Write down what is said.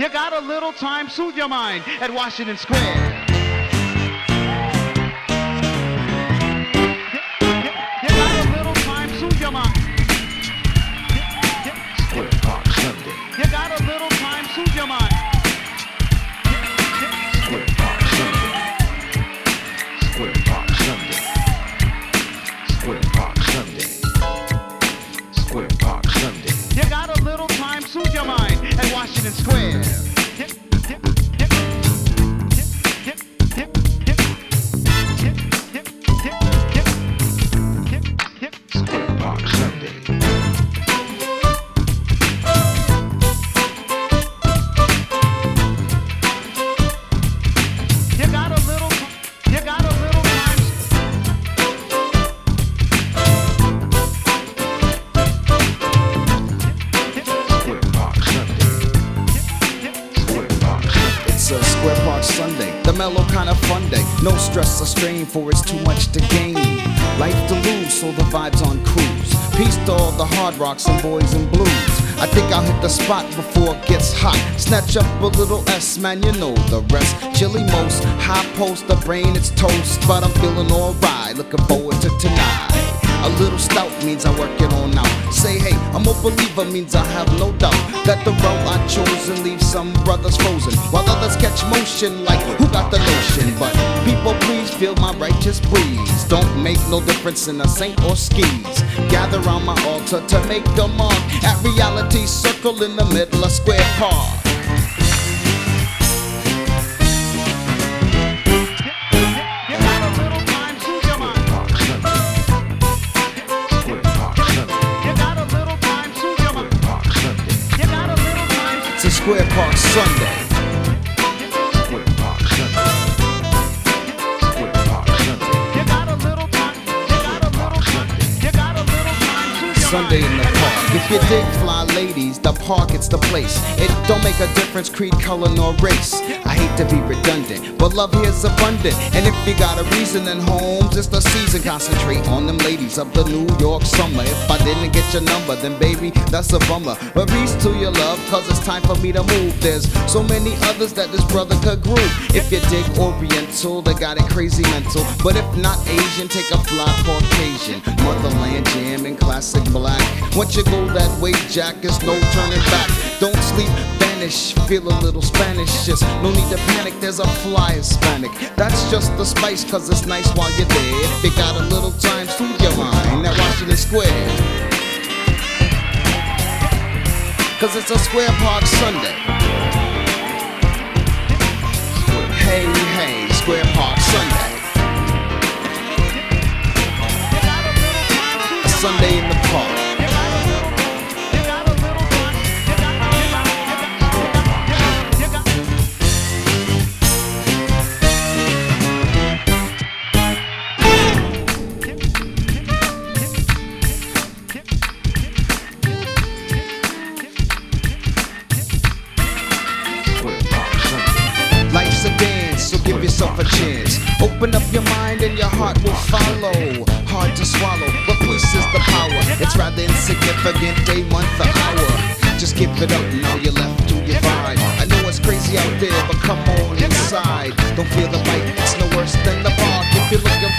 You got a little time, soothe your mind at Washington Square. Square. Square A Square Park Sunday, the mellow kind of fun day. No stress or strain, for it's too much to gain. Life to lose, so the vibes on cruise. Peace to all the hard rocks and boys and blues. I think I'll hit the spot before it gets hot. Snatch up a little S, man, you know the rest. Chili most, high post, the brain it's toast. But I'm feeling alright, looking forward to tonight. A little stout means I work it on out. Say hey, I'm a believer means I have no doubt that the route I chose and leave some brothers frozen while others catch motion like who got the notion. But people please feel my righteous breeze. Don't make no difference in a saint or skis. Gather round my altar to make the mark at reality circle in the middle of square park. Square Park Sunday. Square Park Sunday. Square Park Sunday. You got a little time. You got a little time. You got a little time, Sunday in the park. If you dig fly ladies, the park it's the place. It don't make a difference, creed, color, nor race. I hate to be redundant, but love here's abundant. And if you got a reason, then homes, it's the season. Concentrate on them ladies of the New York summer. If I didn't get your number, then baby, that's a bummer. But peace to your love, cause it's time for me to move. There's so many others that this brother could groove. If you dig Oriental, they got it crazy mental. But if not Asian, take a fly Caucasian. Once you go that way, Jack, it's no turning back. Don't sleep, vanish, feel a little Spanish. Just no need to panic, there's a fly Hispanic. That's just the spice, cause it's nice while you're there. If you got a little time, soothe your mind at Washington Square. Cause it's a Square Park Sunday. Hey, hey, a chance. Open up your mind and your heart will follow. Hard to swallow, but peace is the power. It's rather insignificant, day, month, or hour. Just give it up, now you're left to your vibe. I know it's crazy out there, but come on inside. Don't feel the bite, it's no worse than the bark. If you're looking